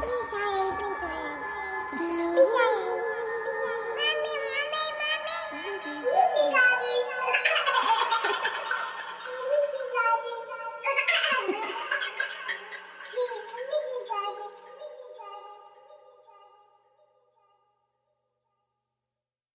闭上眼闭上眼。闭上眼。